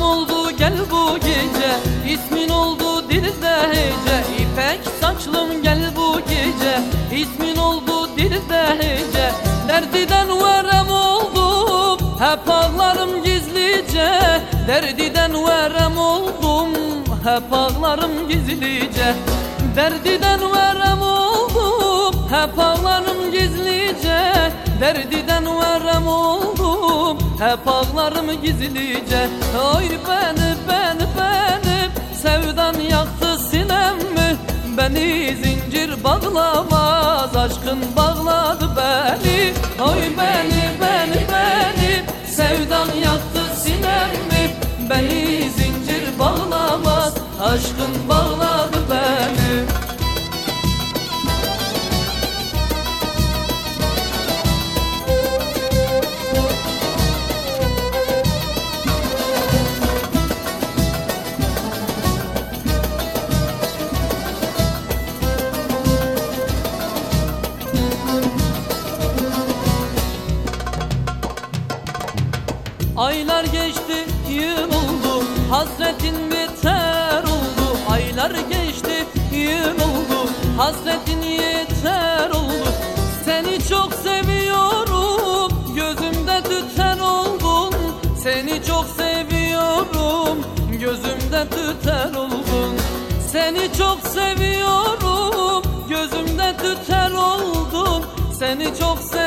oldu gel bu gece. İsmin oldu dilde hece. İpek saçlım gel bu gece. İsmin oldu dilde hece. Derdiden verem oldum Hep ağlarım gizlice. Derdiden verem oldum Hep ağlarım gizlice. Derdiden verem oldum Hep ağlarım gizlice Derdiden verem oldum Hep ağlarım gizlice. Oy beni beni beni Sevdan yaktı sinemi Beni zincir bağlamaz Aşkın bağladı beni. Oy beni beni beni Sevdan yaktı sinemi Beni zincir bağlamaz Aşkın bağladı Aylar geçti yıl oldu. Hasretin biter oldu. Aylar geçti yıl oldu. Hasretin yeter oldu. Seni çok seviyorum. Gözümde tüter oldun. Seni çok seviyorum. Gözümde tüter oldun. Seni çok seviyorum. Gözümde tüter oldun. Seni çok seviyorum